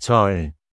절,